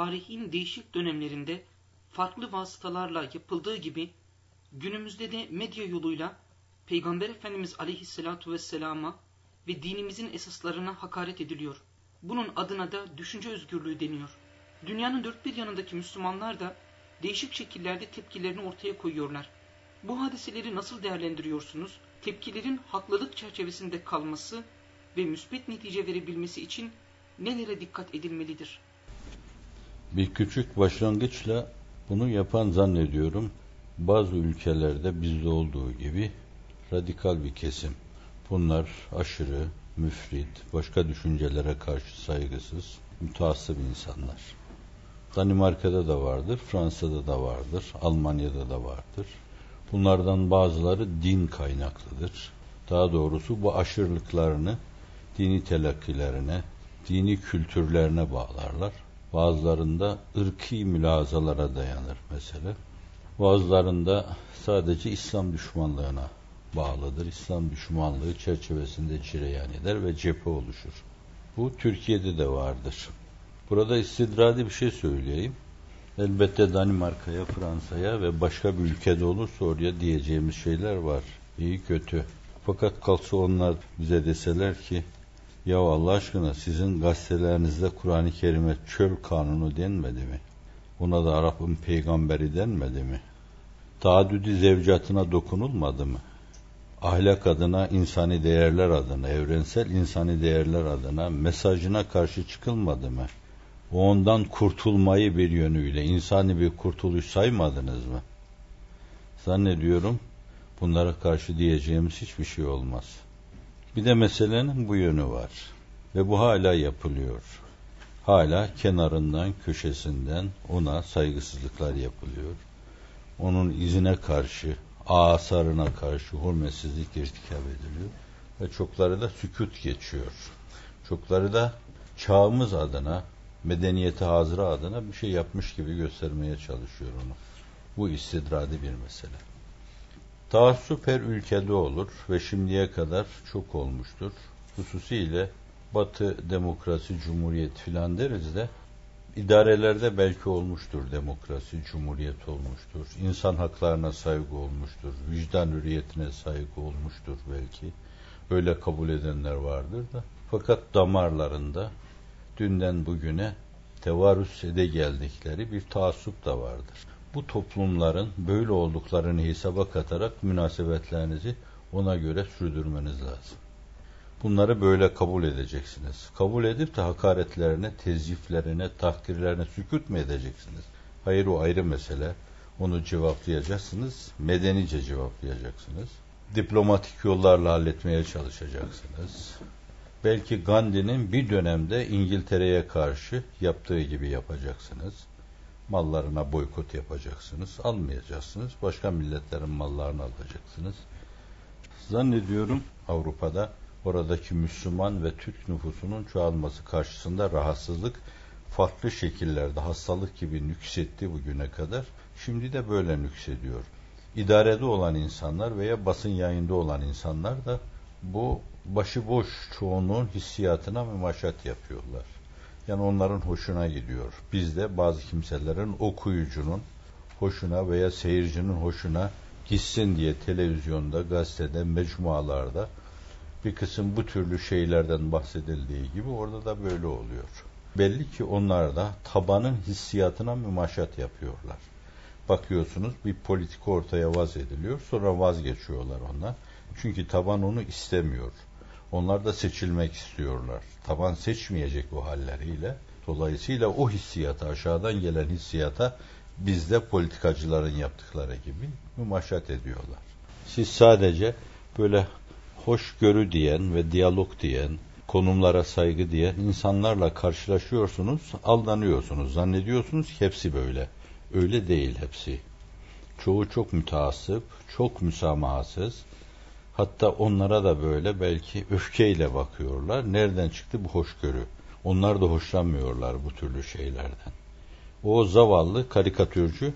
tarihin değişik dönemlerinde farklı vasıtalarla yapıldığı gibi günümüzde de medya yoluyla Peygamber Efendimiz aleyhissalatu vesselama ve dinimizin esaslarına hakaret ediliyor. Bunun adına da düşünce özgürlüğü deniyor. Dünyanın dört bir yanındaki Müslümanlar da değişik şekillerde tepkilerini ortaya koyuyorlar. Bu hadiseleri nasıl değerlendiriyorsunuz? Tepkilerin haklılık çerçevesinde kalması ve müsbet netice verebilmesi için nelere dikkat edilmelidir? Bir küçük başlangıçla bunu yapan zannediyorum bazı ülkelerde bizde olduğu gibi radikal bir kesim. Bunlar aşırı, müfrit, başka düşüncelere karşı saygısız, müteassıp insanlar. Danimarka'da da vardır, Fransa'da da vardır, Almanya'da da vardır. Bunlardan bazıları din kaynaklıdır. Daha doğrusu bu aşırılıklarını dini telakkilerine, dini kültürlerine bağlarlar. Bazılarında ırki mülazalara dayanır mesela. Bazılarında sadece İslam düşmanlığına bağlıdır. İslam düşmanlığı çerçevesinde cireyan eder ve cephe oluşur. Bu Türkiye'de de vardır. Burada istidradi bir şey söyleyeyim. Elbette Danimarka'ya, Fransa'ya ve başka bir ülkede olursa oraya diyeceğimiz şeyler var. İyi kötü. Fakat kalksa onlar bize deseler ki ya Allah aşkına sizin gazetelerinizde Kur'an-ı Kerim'e çöl kanunu denmedi mi? Buna da Arap'ın peygamberi denmedi mi? Taaddüdü zevcatına dokunulmadı mı? Ahlak adına, insani değerler adına, evrensel insani değerler adına mesajına karşı çıkılmadı mı? ondan kurtulmayı bir yönüyle insani bir kurtuluş saymadınız mı? Zannediyorum bunlara karşı diyeceğimiz hiçbir şey olmaz. Bir de meselenin bu yönü var. Ve bu hala yapılıyor. Hala kenarından, köşesinden ona saygısızlıklar yapılıyor. Onun izine karşı, asarına karşı hürmetsizlik irtikap ediliyor. Ve çokları da sükut geçiyor. Çokları da çağımız adına, medeniyeti hazıra adına bir şey yapmış gibi göstermeye çalışıyor onu. Bu istidradi bir mesele. Taassup her ülkede olur ve şimdiye kadar çok olmuştur. Hususiyle Batı demokrasi, cumhuriyet filan deriz de idarelerde belki olmuştur demokrasi, cumhuriyet olmuştur. İnsan haklarına saygı olmuştur. Vicdan hürriyetine saygı olmuştur belki. Öyle kabul edenler vardır da. Fakat damarlarında dünden bugüne tevarüs ede geldikleri bir taassup da vardır. Bu toplumların böyle olduklarını hesaba katarak münasebetlerinizi ona göre sürdürmeniz lazım. Bunları böyle kabul edeceksiniz. Kabul edip de hakaretlerine, tezyiflerine, tahkirlerine sükut mu edeceksiniz? Hayır o ayrı mesele. Onu cevaplayacaksınız, medenice cevaplayacaksınız. Diplomatik yollarla halletmeye çalışacaksınız. Belki Gandhi'nin bir dönemde İngiltere'ye karşı yaptığı gibi yapacaksınız. Mallarına boykot yapacaksınız. Almayacaksınız. Başka milletlerin mallarını alacaksınız. Zannediyorum Avrupa'da oradaki Müslüman ve Türk nüfusunun çoğalması karşısında rahatsızlık farklı şekillerde hastalık gibi nüksetti bugüne kadar. Şimdi de böyle nüksediyor. İdarede olan insanlar veya basın yayında olan insanlar da bu başıboş çoğunluğun hissiyatına mümaşat yapıyorlar. Yani onların hoşuna gidiyor. Bizde bazı kimselerin okuyucunun hoşuna veya seyircinin hoşuna gitsin diye televizyonda, gazetede, mecmualarda bir kısım bu türlü şeylerden bahsedildiği gibi orada da böyle oluyor. Belli ki onlar da tabanın hissiyatına mümaşat yapıyorlar. Bakıyorsunuz bir politik ortaya vaz ediliyor, sonra vazgeçiyorlar onlar. Çünkü taban onu istemiyor. Onlar da seçilmek istiyorlar. Taban seçmeyecek bu halleriyle. Dolayısıyla o hissiyata, aşağıdan gelen hissiyata bizde politikacıların yaptıkları gibi mümaşat ediyorlar. Siz sadece böyle hoşgörü diyen ve diyalog diyen, konumlara saygı diyen insanlarla karşılaşıyorsunuz, aldanıyorsunuz. Zannediyorsunuz ki hepsi böyle. Öyle değil hepsi. Çoğu çok müteassıp, çok müsamahasız, Hatta onlara da böyle belki öfkeyle bakıyorlar. Nereden çıktı bu hoşgörü? Onlar da hoşlanmıyorlar bu türlü şeylerden. O zavallı karikatürcü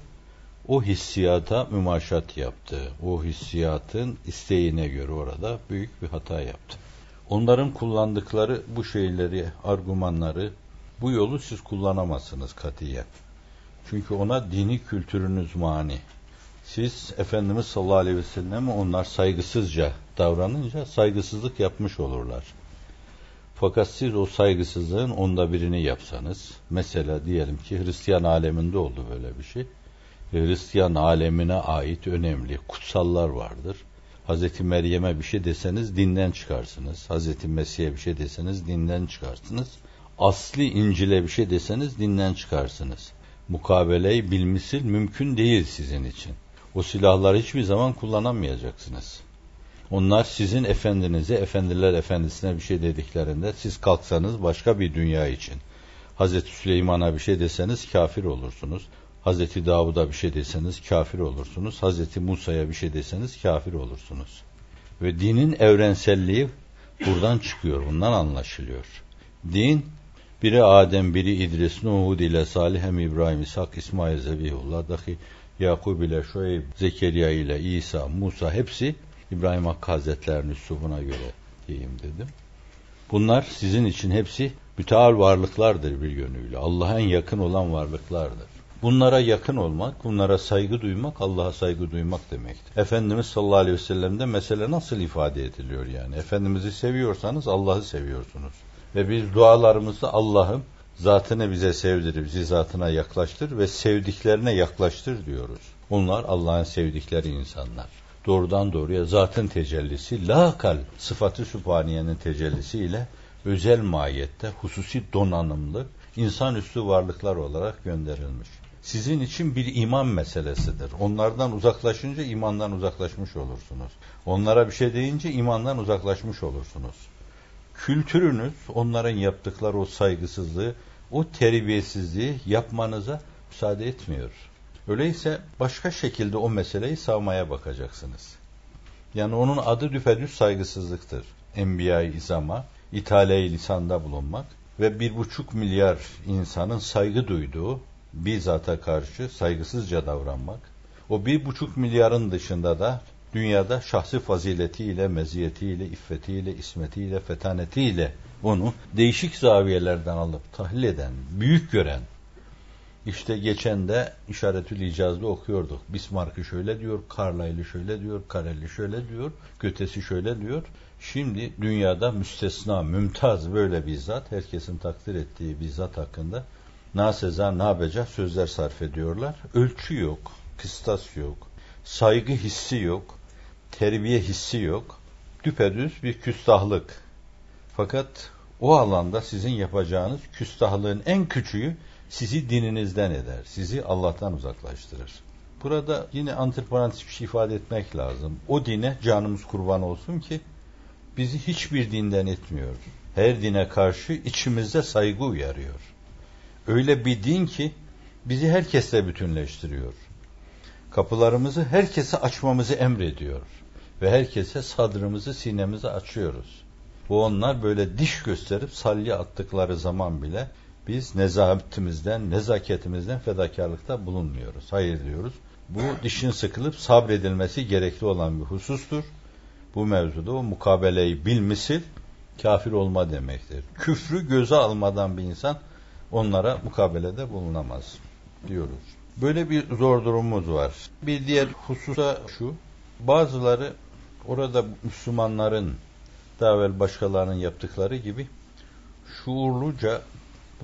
o hissiyata mümaşat yaptı. O hissiyatın isteğine göre orada büyük bir hata yaptı. Onların kullandıkları bu şeyleri, argümanları Bu yolu siz kullanamazsınız katiyen. Çünkü ona dini kültürünüz mani. Siz Efendimiz sallallahu aleyhi ve sellem onlar saygısızca davranınca saygısızlık yapmış olurlar. Fakat siz o saygısızlığın onda birini yapsanız, mesela diyelim ki Hristiyan aleminde oldu böyle bir şey. Hristiyan alemine ait önemli kutsallar vardır. Hazreti Meryem'e bir şey deseniz dinden çıkarsınız. Hazreti Mesih'e bir şey deseniz dinden çıkarsınız. Asli İncil'e bir şey deseniz dinden çıkarsınız. Mukabeleyi bilmisil mümkün değil sizin için. O silahları hiçbir zaman kullanamayacaksınız. Onlar sizin efendinize, efendiler efendisine bir şey dediklerinde siz kalksanız başka bir dünya için. Hazreti Süleyman'a bir şey deseniz kafir olursunuz. Hazreti Davud'a bir şey deseniz kafir olursunuz. Hazreti Musa'ya bir şey deseniz kafir olursunuz. Ve dinin evrenselliği buradan çıkıyor, bundan anlaşılıyor. Din, biri Adem, biri İdris, Nuhud ile Salih, hem İbrahim, İshak, İsmail, Zebihullah, dahi Yakub ile Şuayb, Zekeriya ile İsa, Musa hepsi İbrahim Hakkı Hazretlerinin üslubuna göre diyeyim dedim. Bunlar sizin için hepsi müteal varlıklardır bir yönüyle. Allah'a en yakın olan varlıklardır. Bunlara yakın olmak, bunlara saygı duymak, Allah'a saygı duymak demektir. Efendimiz sallallahu aleyhi ve sellem'de mesele nasıl ifade ediliyor yani? Efendimiz'i seviyorsanız Allah'ı seviyorsunuz. Ve biz dualarımızda Allah'ım zatını bize sevdir, bizi zatına yaklaştır ve sevdiklerine yaklaştır diyoruz. Onlar Allah'ın sevdikleri insanlar. Doğrudan doğruya zatın tecellisi, lakal sıfatı sübhaniyenin tecellisiyle özel mahiyette hususi donanımlı insanüstü varlıklar olarak gönderilmiş. Sizin için bir iman meselesidir. Onlardan uzaklaşınca imandan uzaklaşmış olursunuz. Onlara bir şey deyince imandan uzaklaşmış olursunuz. Kültürünüz onların yaptıkları o saygısızlığı, o terbiyesizliği yapmanıza müsaade etmiyor. Öyleyse başka şekilde o meseleyi savmaya bakacaksınız. Yani onun adı düpedüz saygısızlıktır. Enbiya-i İzam'a, ithale-i lisanda bulunmak ve bir buçuk milyar insanın saygı duyduğu bir zata karşı saygısızca davranmak, o bir buçuk milyarın dışında da dünyada şahsi faziletiyle, meziyetiyle, iffetiyle, ismetiyle, fetanetiyle onu değişik zaviyelerden alıp tahlil eden, büyük gören, işte geçen de işaretül icazda okuyorduk. Bismarck'ı şöyle diyor, Carlyle'ı şöyle diyor, Karel'i şöyle diyor, Götesi şöyle diyor. Şimdi dünyada müstesna, mümtaz böyle bir zat, herkesin takdir ettiği bir zat hakkında naseza, nabeca sözler sarf ediyorlar. Ölçü yok, kıstas yok, saygı hissi yok, terbiye hissi yok. Düpedüz bir küstahlık. Fakat o alanda sizin yapacağınız küstahlığın en küçüğü sizi dininizden eder, sizi Allah'tan uzaklaştırır. Burada yine antiparantez bir şey ifade etmek lazım. O dine canımız kurban olsun ki bizi hiçbir dinden etmiyor. Her dine karşı içimizde saygı uyarıyor. Öyle bir din ki bizi herkesle bütünleştiriyor. Kapılarımızı herkese açmamızı emrediyor. Ve herkese sadrımızı, sinemizi açıyoruz. Bu onlar böyle diş gösterip salya attıkları zaman bile biz nezaketimizden, nezaketimizden fedakarlıkta bulunmuyoruz. Hayır diyoruz. Bu dişin sıkılıp sabredilmesi gerekli olan bir husustur. Bu mevzuda o mukabeleyi bilmisil kafir olma demektir. Küfrü göze almadan bir insan onlara mukabelede bulunamaz diyoruz. Böyle bir zor durumumuz var. Bir diğer hususa şu, bazıları orada Müslümanların daha evvel başkalarının yaptıkları gibi şuurluca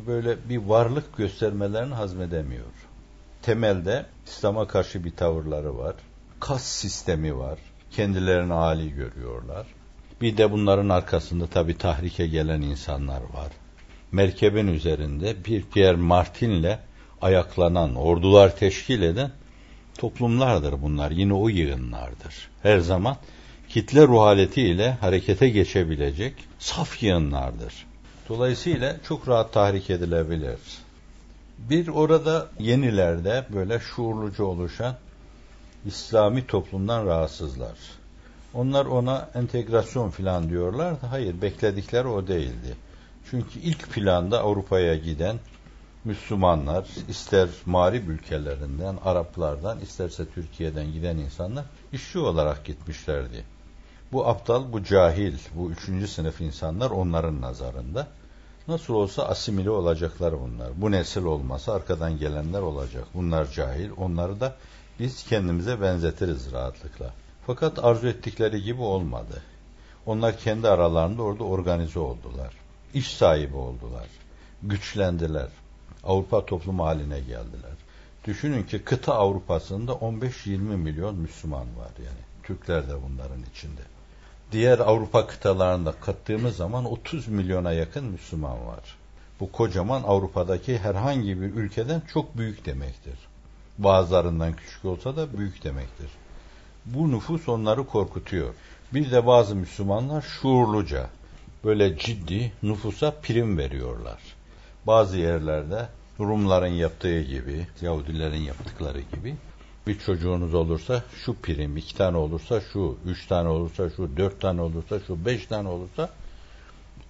böyle bir varlık göstermelerini hazmedemiyor. Temelde İslam'a karşı bir tavırları var. Kas sistemi var. Kendilerini âli görüyorlar. Bir de bunların arkasında tabi tahrike gelen insanlar var. Merkebin üzerinde bir Pierre Martin'le ayaklanan, ordular teşkil eden toplumlardır bunlar. Yine o yığınlardır. Her zaman kitle ruhaletiyle harekete geçebilecek saf yığınlardır. Dolayısıyla çok rahat tahrik edilebilir. Bir orada yenilerde böyle şuurluca oluşan İslami toplumdan rahatsızlar. Onlar ona entegrasyon filan diyorlar. Hayır, bekledikleri o değildi. Çünkü ilk planda Avrupa'ya giden Müslümanlar, ister mağrib ülkelerinden, Araplardan, isterse Türkiye'den giden insanlar işçi olarak gitmişlerdi. Bu aptal, bu cahil, bu üçüncü sınıf insanlar onların nazarında Nasıl olsa asimile olacaklar bunlar. Bu nesil olmasa arkadan gelenler olacak. Bunlar cahil. Onları da biz kendimize benzetiriz rahatlıkla. Fakat arzu ettikleri gibi olmadı. Onlar kendi aralarında orada organize oldular. İş sahibi oldular. Güçlendiler. Avrupa toplumu haline geldiler. Düşünün ki kıta Avrupa'sında 15-20 milyon Müslüman var yani. Türkler de bunların içinde. Diğer Avrupa kıtalarında kattığımız zaman 30 milyona yakın Müslüman var. Bu kocaman Avrupa'daki herhangi bir ülkeden çok büyük demektir. Bazılarından küçük olsa da büyük demektir. Bu nüfus onları korkutuyor. Bir de bazı Müslümanlar şuurluca böyle ciddi nüfusa prim veriyorlar. Bazı yerlerde Rumların yaptığı gibi, Yahudilerin yaptıkları gibi bir çocuğunuz olursa şu prim, iki tane olursa şu, üç tane olursa şu, dört tane olursa şu, beş tane olursa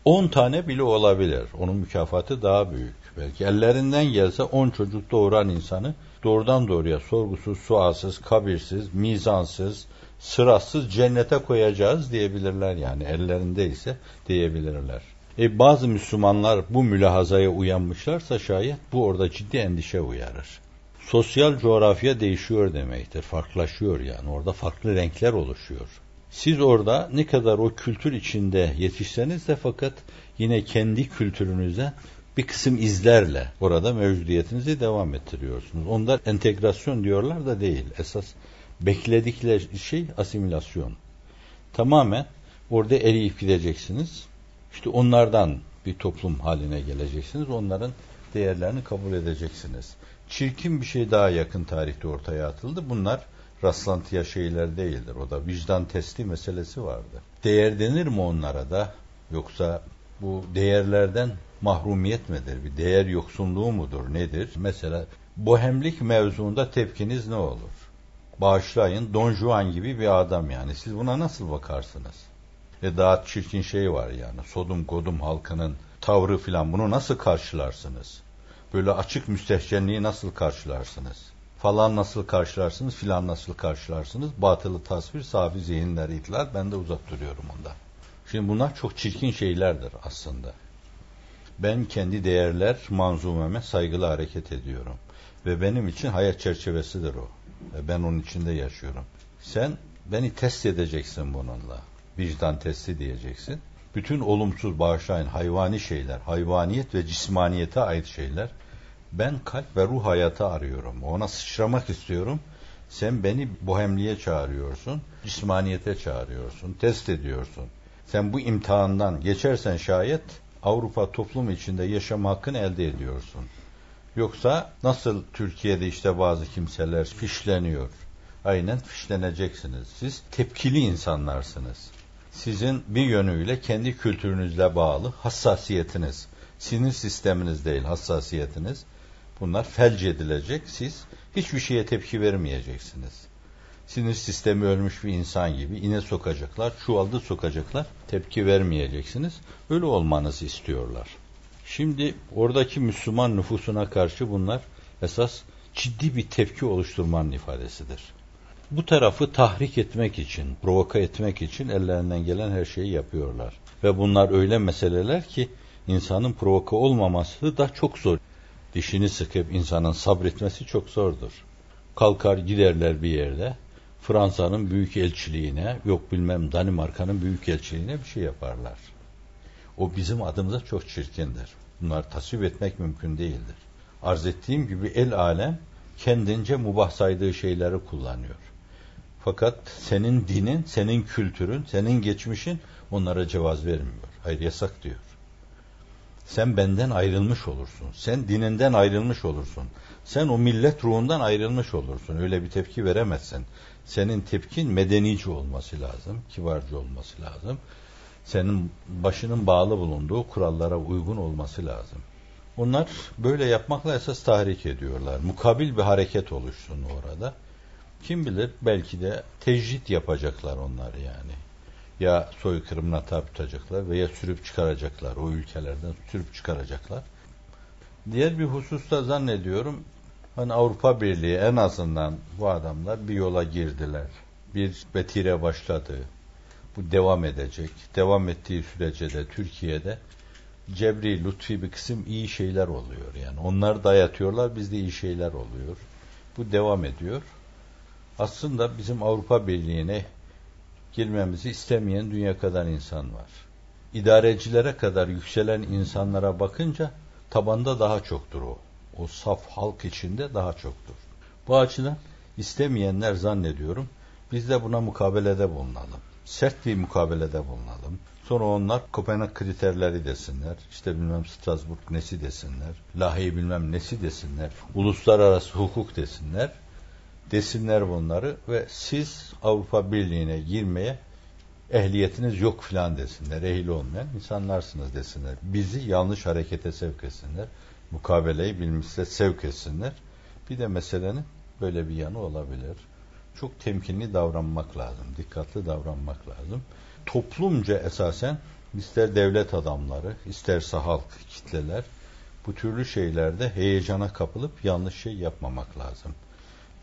on tane bile olabilir. Onun mükafatı daha büyük. Belki ellerinden gelse on çocuk doğuran insanı doğrudan doğruya sorgusuz, sualsız, kabirsiz, mizansız, sırasız cennete koyacağız diyebilirler yani ellerinde ise diyebilirler. E bazı Müslümanlar bu mülahazaya uyanmışlarsa şayet bu orada ciddi endişe uyarır. Sosyal coğrafya değişiyor demektir. Farklılaşıyor yani. Orada farklı renkler oluşuyor. Siz orada ne kadar o kültür içinde yetişseniz de fakat yine kendi kültürünüze bir kısım izlerle orada mevcudiyetinizi devam ettiriyorsunuz. Onlar entegrasyon diyorlar da değil. Esas bekledikleri şey asimilasyon. Tamamen orada eriyip gideceksiniz. İşte onlardan bir toplum haline geleceksiniz. Onların değerlerini kabul edeceksiniz. Çirkin bir şey daha yakın tarihte ortaya atıldı. Bunlar rastlantıya şeyler değildir. O da vicdan testi meselesi vardı. Değer denir mi onlara da? Yoksa bu değerlerden mahrumiyet midir? Bir değer yoksunluğu mudur? Nedir? Mesela bohemlik mevzuunda tepkiniz ne olur? Bağışlayın Don Juan gibi bir adam yani. Siz buna nasıl bakarsınız? Ve daha çirkin şey var yani. Sodum Godum halkının tavrı filan bunu nasıl karşılarsınız? Böyle açık müstehcenliği nasıl karşılarsınız? Falan nasıl karşılarsınız, filan nasıl karşılarsınız? Batılı tasvir, safi zihinler itlal. Ben de uzak duruyorum ondan. Şimdi bunlar çok çirkin şeylerdir aslında. Ben kendi değerler manzumeme saygılı hareket ediyorum. Ve benim için hayat çerçevesidir o. Ve ben onun içinde yaşıyorum. Sen beni test edeceksin bununla. Vicdan testi diyeceksin. Bütün olumsuz bağışlayın hayvani şeyler, hayvaniyet ve cismaniyete ait şeyler. Ben kalp ve ruh hayatı arıyorum. Ona sıçramak istiyorum. Sen beni bohemliğe çağırıyorsun, cismaniyete çağırıyorsun, test ediyorsun. Sen bu imtihandan geçersen şayet Avrupa toplum içinde yaşam hakkını elde ediyorsun. Yoksa nasıl Türkiye'de işte bazı kimseler fişleniyor. Aynen fişleneceksiniz. Siz tepkili insanlarsınız. Sizin bir yönüyle kendi kültürünüzle bağlı hassasiyetiniz, sinir sisteminiz değil hassasiyetiniz. Bunlar felç edilecek. Siz hiçbir şeye tepki vermeyeceksiniz. Sinir sistemi ölmüş bir insan gibi ine sokacaklar, çuvalda sokacaklar. Tepki vermeyeceksiniz. Öyle olmanızı istiyorlar. Şimdi oradaki Müslüman nüfusuna karşı bunlar esas ciddi bir tepki oluşturmanın ifadesidir. Bu tarafı tahrik etmek için, provoka etmek için ellerinden gelen her şeyi yapıyorlar. Ve bunlar öyle meseleler ki insanın provoka olmaması da çok zor. Dişini sıkıp insanın sabretmesi çok zordur. Kalkar giderler bir yerde, Fransa'nın büyük elçiliğine, yok bilmem Danimarka'nın büyük elçiliğine bir şey yaparlar. O bizim adımıza çok çirkindir. Bunlar tasvip etmek mümkün değildir. Arz ettiğim gibi el alem kendince mubah saydığı şeyleri kullanıyor. Fakat senin dinin, senin kültürün, senin geçmişin onlara cevaz vermiyor. Hayır yasak diyor. Sen benden ayrılmış olursun. Sen dininden ayrılmış olursun. Sen o millet ruhundan ayrılmış olursun. Öyle bir tepki veremezsin. Senin tepkin medenici olması lazım, kibarcı olması lazım. Senin başının bağlı bulunduğu kurallara uygun olması lazım. Onlar böyle yapmakla esas tahrik ediyorlar. Mukabil bir hareket oluşsun orada. Kim bilir belki de tecrit yapacaklar onlar yani. Ya soykırımına tabi tutacaklar veya sürüp çıkaracaklar. O ülkelerden sürüp çıkaracaklar. Diğer bir hususta zannediyorum hani Avrupa Birliği en azından bu adamlar bir yola girdiler. Bir betire başladı. Bu devam edecek. Devam ettiği sürece de Türkiye'de cebri, lütfi bir kısım iyi şeyler oluyor. Yani onlar dayatıyorlar, bizde iyi şeyler oluyor. Bu devam ediyor. Aslında bizim Avrupa Birliği'ne girmemizi istemeyen dünya kadar insan var. İdarecilere kadar yükselen insanlara bakınca tabanda daha çoktur o. O saf halk içinde daha çoktur. Bu açıdan istemeyenler zannediyorum biz de buna mukabelede bulunalım. Sert bir mukabelede bulunalım. Sonra onlar Kopenhag kriterleri desinler. İşte bilmem Strasbourg nesi desinler. Lahi bilmem nesi desinler. Uluslararası hukuk desinler. Desinler bunları ve siz Avrupa Birliği'ne girmeye ehliyetiniz yok filan desinler. Ehil olmayan insanlarsınız desinler. Bizi yanlış harekete sevk etsinler. Mukabeleyi bilmişse sevk etsinler. Bir de meselenin böyle bir yanı olabilir. Çok temkinli davranmak lazım. Dikkatli davranmak lazım. Toplumca esasen ister devlet adamları, isterse halk, kitleler bu türlü şeylerde heyecana kapılıp yanlış şey yapmamak lazım.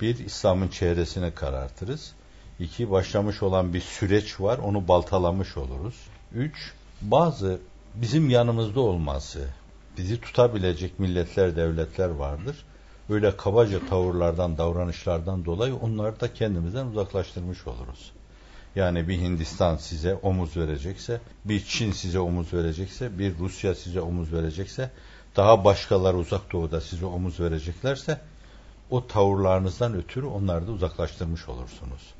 Bir, İslam'ın çehresini karartırız. İki, başlamış olan bir süreç var, onu baltalamış oluruz. Üç, bazı bizim yanımızda olması, bizi tutabilecek milletler, devletler vardır. Böyle kabaca tavırlardan, davranışlardan dolayı onları da kendimizden uzaklaştırmış oluruz. Yani bir Hindistan size omuz verecekse, bir Çin size omuz verecekse, bir Rusya size omuz verecekse, daha başkalar uzak doğuda size omuz vereceklerse, o tavırlarınızdan ötürü onları da uzaklaştırmış olursunuz.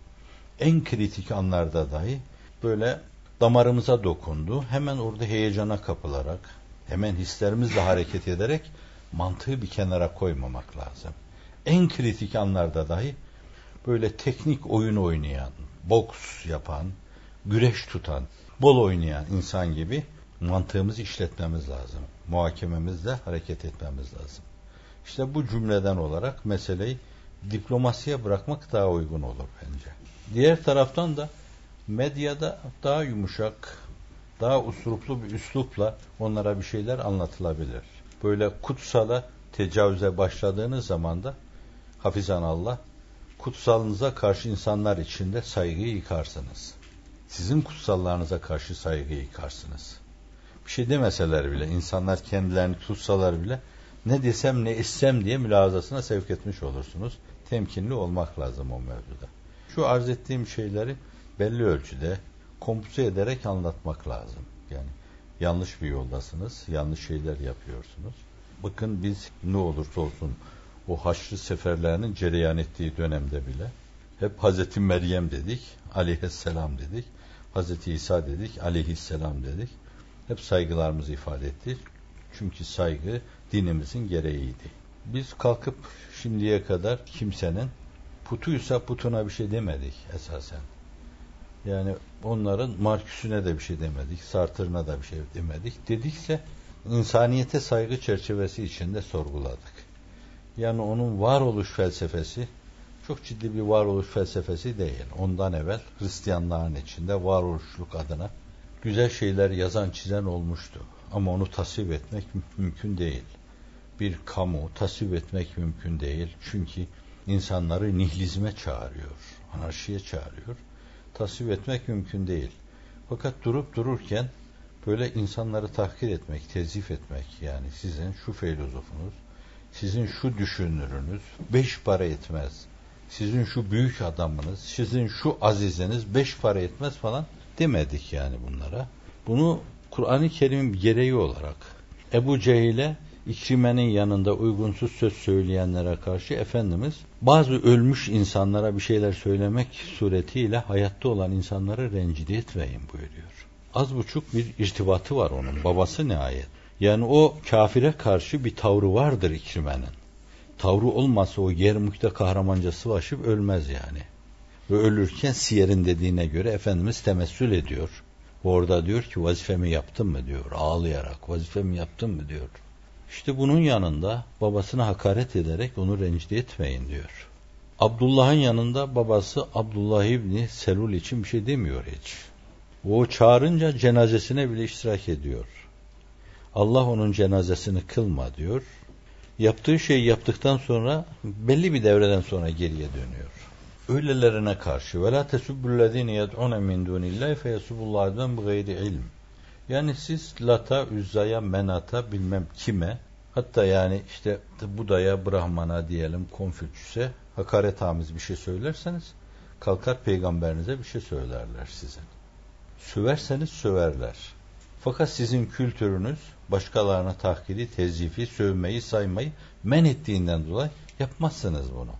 En kritik anlarda dahi böyle damarımıza dokundu, hemen orada heyecana kapılarak, hemen hislerimizle hareket ederek mantığı bir kenara koymamak lazım. En kritik anlarda dahi böyle teknik oyun oynayan, boks yapan, güreş tutan, bol oynayan insan gibi mantığımızı işletmemiz lazım. Muhakememizle hareket etmemiz lazım. İşte bu cümleden olarak meseleyi diplomasiye bırakmak daha uygun olur bence. Diğer taraftan da medyada daha yumuşak, daha usuruplu bir üslupla onlara bir şeyler anlatılabilir. Böyle kutsala tecavüze başladığınız zaman da hafizan Allah kutsalınıza karşı insanlar içinde saygıyı yıkarsınız. Sizin kutsallarınıza karşı saygıyı yıkarsınız. Bir şey demeseler bile, insanlar kendilerini tutsalar bile ne desem ne etsem diye mülazasına sevk etmiş olursunuz. Temkinli olmak lazım o mevzuda. Şu arz ettiğim şeyleri belli ölçüde kompüse ederek anlatmak lazım. Yani yanlış bir yoldasınız, yanlış şeyler yapıyorsunuz. Bakın biz ne olursa olsun o haçlı seferlerinin cereyan ettiği dönemde bile hep Hazreti Meryem dedik, aleyhisselam dedik, Hazreti İsa dedik, aleyhisselam dedik. Hep saygılarımızı ifade ettik. Çünkü saygı dinimizin gereğiydi. Biz kalkıp şimdiye kadar kimsenin putuysa putuna bir şey demedik esasen. Yani onların Marküsüne de bir şey demedik, Sartır'ına da bir şey demedik. Dedikse insaniyete saygı çerçevesi içinde sorguladık. Yani onun varoluş felsefesi çok ciddi bir varoluş felsefesi değil. Ondan evvel Hristiyanların içinde varoluşluk adına güzel şeyler yazan çizen olmuştu. Ama onu tasvip etmek mümkün değil. Bir kamu tasvip etmek mümkün değil. Çünkü insanları nihilizme çağırıyor, anarşiye çağırıyor. Tasvip etmek mümkün değil. Fakat durup dururken böyle insanları tahkir etmek, tezif etmek yani sizin şu filozofunuz, sizin şu düşünürünüz beş para etmez. Sizin şu büyük adamınız, sizin şu aziziniz beş para etmez falan demedik yani bunlara. Bunu Kur'an-ı Kerim'in gereği olarak Ebu Cehil'e İkrime'nin yanında uygunsuz söz söyleyenlere karşı Efendimiz bazı ölmüş insanlara bir şeyler söylemek suretiyle hayatta olan insanları rencide etmeyin buyuruyor. Az buçuk bir irtibatı var onun. Babası nihayet. Yani o kafire karşı bir tavrı vardır İkrime'nin. Tavrı olmasa o Yermuk'ta kahramanca sıvaşıp ölmez yani. Ve ölürken Siyer'in dediğine göre Efendimiz temessül ediyor. Orada diyor ki vazifemi yaptım mı diyor ağlayarak vazifemi yaptım mı diyor. İşte bunun yanında babasına hakaret ederek onu rencide etmeyin diyor. Abdullah'ın yanında babası Abdullah İbni Selul için bir şey demiyor hiç. O çağırınca cenazesine bile iştirak ediyor. Allah onun cenazesini kılma diyor. Yaptığı şeyi yaptıktan sonra belli bir devreden sonra geriye dönüyor. Öylelerine karşı ve la tesubbüllezine yed'une min dunillahi feyesubbullahi bi gayri ilm. Yani siz Lata, Üzza'ya, Menat'a bilmem kime hatta yani işte Buda'ya, Brahman'a diyelim Konfüçyüs'e hakaret amiz bir şey söylerseniz kalkar peygamberinize bir şey söylerler size. Söverseniz söverler. Fakat sizin kültürünüz başkalarına tahkiri, tezyifi, sövmeyi, saymayı men ettiğinden dolayı yapmazsınız bunu.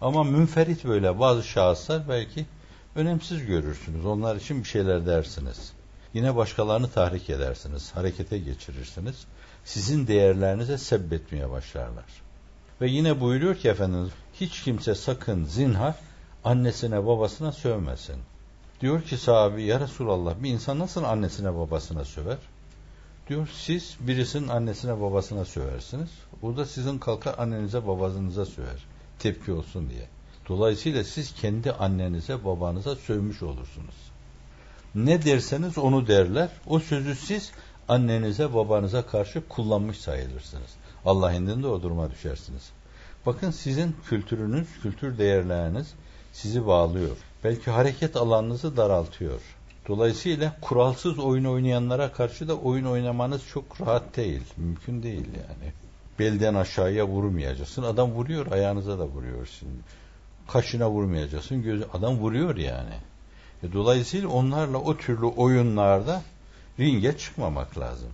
Ama münferit böyle bazı şahıslar belki önemsiz görürsünüz. Onlar için bir şeyler dersiniz. Yine başkalarını tahrik edersiniz, harekete geçirirsiniz. Sizin değerlerinize sebbetmeye başlarlar. Ve yine buyuruyor ki Efendimiz, hiç kimse sakın zinhar annesine babasına sövmesin. Diyor ki sahabi ya Resulallah bir insan nasıl annesine babasına söver? Diyor siz birisinin annesine babasına söversiniz. O da sizin kalkar annenize babanıza söver. Tepki olsun diye. Dolayısıyla siz kendi annenize babanıza sövmüş olursunuz. Ne derseniz onu derler. O sözü siz annenize babanıza karşı kullanmış sayılırsınız. Allah indinde o duruma düşersiniz. Bakın sizin kültürünüz, kültür değerleriniz sizi bağlıyor. Belki hareket alanınızı daraltıyor. Dolayısıyla kuralsız oyun oynayanlara karşı da oyun oynamanız çok rahat değil. Mümkün değil yani. Belden aşağıya vurmayacaksın. Adam vuruyor, ayağınıza da vuruyor şimdi. Kaşına vurmayacaksın. Gözü, adam vuruyor yani. E, dolayısıyla onlarla o türlü oyunlarda ringe çıkmamak lazım.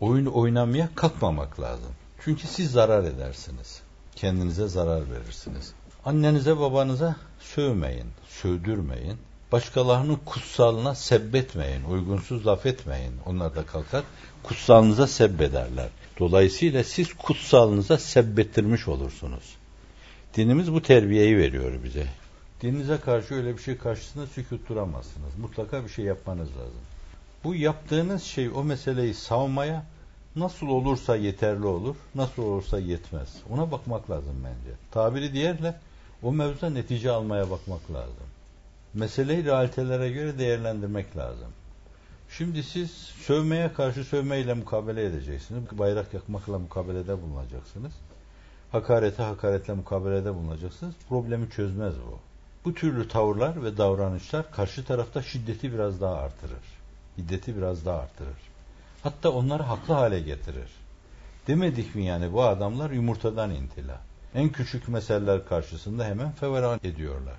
Oyun oynamaya kalkmamak lazım. Çünkü siz zarar edersiniz. Kendinize zarar verirsiniz. Annenize babanıza sövmeyin, sövdürmeyin. Başkalarının kutsalına sebbetmeyin, uygunsuz laf etmeyin. Onlar da kalkar kutsalınıza sebbederler. Dolayısıyla siz kutsalınıza sebbettirmiş olursunuz. Dinimiz bu terbiyeyi veriyor bize. Dininize karşı öyle bir şey karşısında sükut duramazsınız. Mutlaka bir şey yapmanız lazım. Bu yaptığınız şey o meseleyi savmaya nasıl olursa yeterli olur, nasıl olursa yetmez. Ona bakmak lazım bence. Tabiri diğerle o mevzuda netice almaya bakmak lazım. Meseleyi realitelere göre değerlendirmek lazım. Şimdi siz sövmeye karşı sövmeyle mukabele edeceksiniz. Bayrak yakmakla mukabelede bulunacaksınız. Hakarete hakaretle mukabelede bulunacaksınız. Problemi çözmez bu. Bu türlü tavırlar ve davranışlar karşı tarafta şiddeti biraz daha artırır. Hiddeti biraz daha artırır. Hatta onları haklı hale getirir. Demedik mi yani bu adamlar yumurtadan intila. En küçük meseleler karşısında hemen feveran ediyorlar.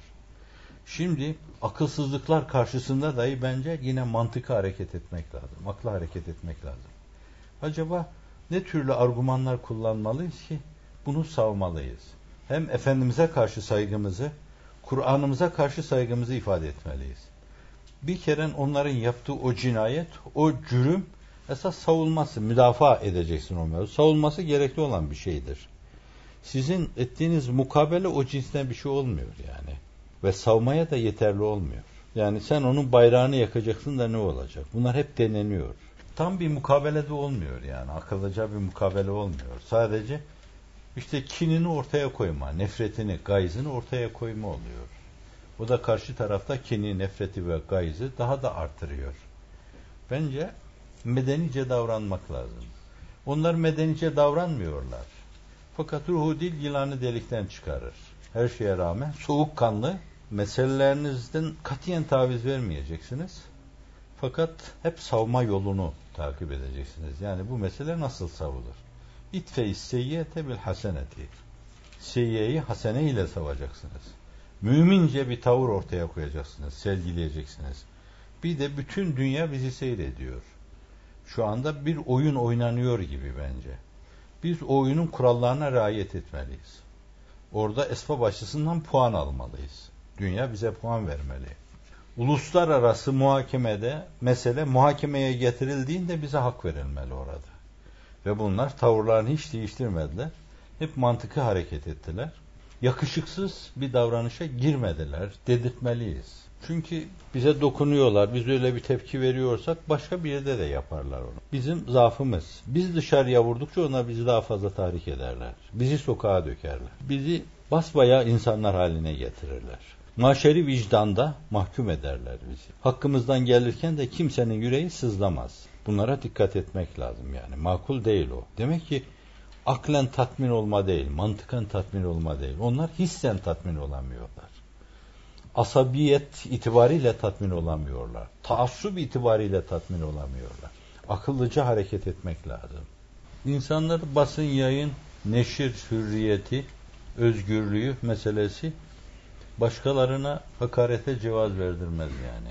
Şimdi akılsızlıklar karşısında dahi bence yine mantıklı hareket etmek lazım. Aklı hareket etmek lazım. Acaba ne türlü argümanlar kullanmalıyız ki bunu savmalıyız? Hem Efendimiz'e karşı saygımızı, Kur'an'ımıza karşı saygımızı ifade etmeliyiz. Bir kere onların yaptığı o cinayet, o cürüm esas savunması, müdafaa edeceksin o mevzu. Savunması gerekli olan bir şeydir. Sizin ettiğiniz mukabele o cinsten bir şey olmuyor yani. Ve savmaya da yeterli olmuyor. Yani sen onun bayrağını yakacaksın da ne olacak? Bunlar hep deneniyor. Tam bir mukabele de olmuyor yani. Akıllıca bir mukabele olmuyor. Sadece işte kinini ortaya koyma, nefretini, gayzını ortaya koyma oluyor. Bu da karşı tarafta kini, nefreti ve gayzı daha da artırıyor. Bence medenice davranmak lazım. Onlar medenice davranmıyorlar. Fakat ruhu dil yılanı delikten çıkarır. Her şeye rağmen soğukkanlı meselelerinizden katiyen taviz vermeyeceksiniz. Fakat hep savma yolunu takip edeceksiniz. Yani bu mesele nasıl savulur? İtfe seyyiyete bil haseneti. Seyyiyeyi hasene ile savacaksınız. Mümince bir tavır ortaya koyacaksınız, sergileyeceksiniz. Bir de bütün dünya bizi seyrediyor. Şu anda bir oyun oynanıyor gibi bence. Biz oyunun kurallarına riayet etmeliyiz. Orada esbab açısından puan almalıyız. Dünya bize puan vermeli. Uluslararası muhakemede mesele muhakemeye getirildiğinde bize hak verilmeli orada. Ve bunlar tavırlarını hiç değiştirmediler. Hep mantıklı hareket ettiler. Yakışıksız bir davranışa girmediler. Dedirtmeliyiz. Çünkü bize dokunuyorlar. Biz öyle bir tepki veriyorsak başka bir yerde de yaparlar onu. Bizim zaafımız. Biz dışarıya vurdukça onlar bizi daha fazla tahrik ederler. Bizi sokağa dökerler. Bizi basbaya insanlar haline getirirler. Maşeri vicdanda mahkum ederler bizi. Hakkımızdan gelirken de kimsenin yüreği sızlamaz. Bunlara dikkat etmek lazım yani. Makul değil o. Demek ki aklen tatmin olma değil, mantıken tatmin olma değil. Onlar hissen tatmin olamıyorlar asabiyet itibariyle tatmin olamıyorlar. Taassup itibariyle tatmin olamıyorlar. Akıllıca hareket etmek lazım. İnsanlar basın yayın, neşir hürriyeti, özgürlüğü meselesi başkalarına hakarete cevaz verdirmez yani.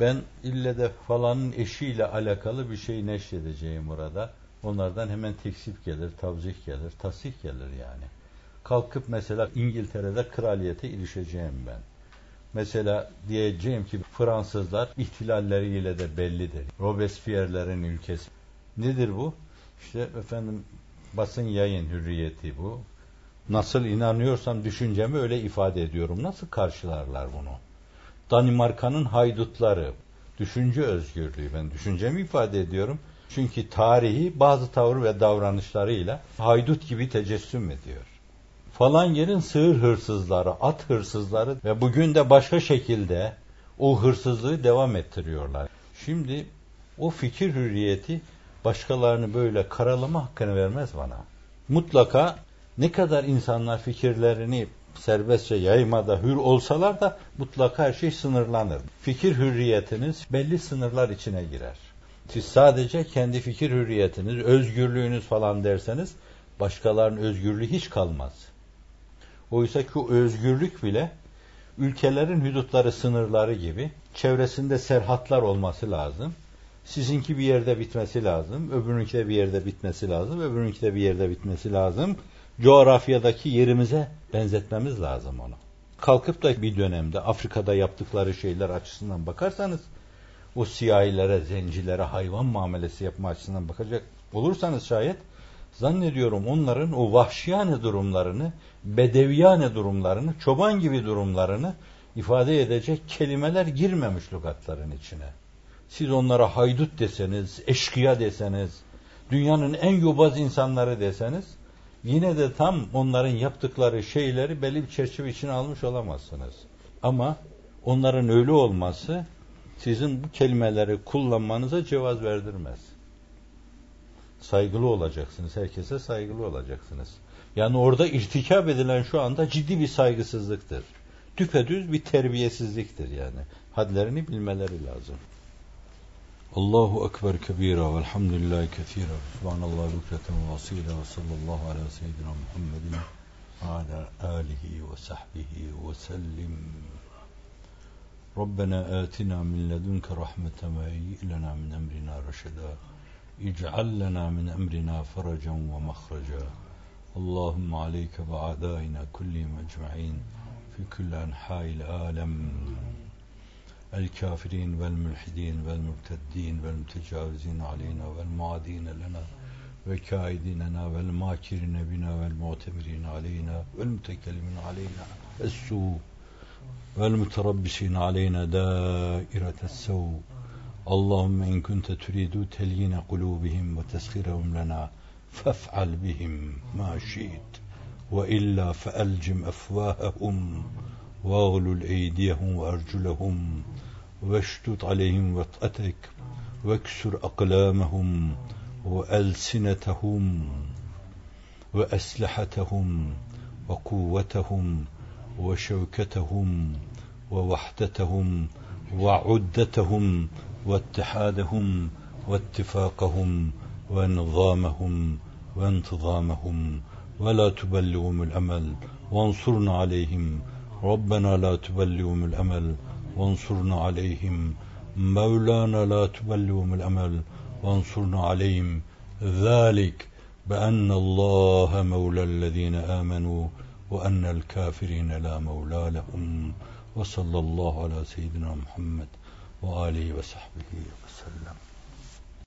Ben ille de falanın eşiyle alakalı bir şey neşredeceğim burada. Onlardan hemen teksip gelir, tavzih gelir, tasih gelir yani. Kalkıp mesela İngiltere'de kraliyete ilişeceğim ben. Mesela diyeceğim ki Fransızlar ihtilalleriyle de bellidir. Robespierre'lerin ülkesi. Nedir bu? İşte efendim basın yayın hürriyeti bu. Nasıl inanıyorsam düşüncemi öyle ifade ediyorum. Nasıl karşılarlar bunu? Danimarka'nın haydutları, düşünce özgürlüğü. Ben düşüncemi ifade ediyorum. Çünkü tarihi bazı tavır ve davranışlarıyla haydut gibi tecessüm ediyor. Falan yerin sığır hırsızları, at hırsızları ve bugün de başka şekilde o hırsızlığı devam ettiriyorlar. Şimdi o fikir hürriyeti başkalarını böyle karalama hakkını vermez bana. Mutlaka ne kadar insanlar fikirlerini serbestçe yaymada hür olsalar da mutlaka her şey sınırlanır. Fikir hürriyetiniz belli sınırlar içine girer. Siz sadece kendi fikir hürriyetiniz, özgürlüğünüz falan derseniz başkalarının özgürlüğü hiç kalmaz. Oysa ki o özgürlük bile ülkelerin hüdutları, sınırları gibi çevresinde serhatlar olması lazım. Sizinki bir yerde bitmesi lazım, öbürünki de bir yerde bitmesi lazım, öbürünki de bir yerde bitmesi lazım. Coğrafyadaki yerimize benzetmemiz lazım onu. Kalkıp da bir dönemde Afrika'da yaptıkları şeyler açısından bakarsanız o siyahilere, zencilere hayvan muamelesi yapma açısından bakacak olursanız şayet zannediyorum onların o vahşiyane durumlarını, bedeviyane durumlarını, çoban gibi durumlarını ifade edecek kelimeler girmemiş lügatların içine. Siz onlara haydut deseniz, eşkıya deseniz, dünyanın en yobaz insanları deseniz, yine de tam onların yaptıkları şeyleri belli bir çerçeve içine almış olamazsınız. Ama onların öyle olması sizin bu kelimeleri kullanmanıza cevaz verdirmez. Saygılı olacaksınız. Herkese saygılı olacaksınız. Yani orada irtikap edilen şu anda ciddi bir saygısızlıktır. Düpedüz bir terbiyesizliktir yani. Hadlerini bilmeleri lazım. الله أكبر كبيرا والحمد لله كثيرا. سبحان الله بكرة وأصيلا وصلى الله على سيدنا محمد وعلى آله وصحبه وسلم. ربنا آتنا من لدنك رحمة وهيئ لنا من أمرنا رشدا. اجعل لنا من أمرنا فرجا ومخرجا. اللهم عليك بعدائنا كلهم أجمعين في كل أنحاء العالم. الكافرين والملحدين والمرتدين والمتجاوزين علينا والمعادين لنا وكائدين لنا والماكرين بنا والمعتمرين علينا والمتكلمين علينا السوء والمتربصين علينا دائرة السوء. اللهم إن كنت تريد تليين قلوبهم وتسخيرهم لنا فافعل بهم ما شئت وإلا فألجم أفواههم واغلل أيديهم وأرجلهم واشتت عليهم وطأتك واكسر أقلامهم وألسنتهم وأسلحتهم وقوتهم وشوكتهم ووحدتهم وعدتهم واتحادهم واتفاقهم ونظامهم وانتظامهم ولا تبلغهم الأمل وانصرنا عليهم ربنا لا تبلغهم الأمل وانصرنا عليهم. مولانا لا تبلغهم الأمل وانصرنا عليهم. ذلك بأن الله مولى الذين آمنوا وأن الكافرين لا مولى لهم. وصلى الله على سيدنا محمد وآله وصحبه وسلم.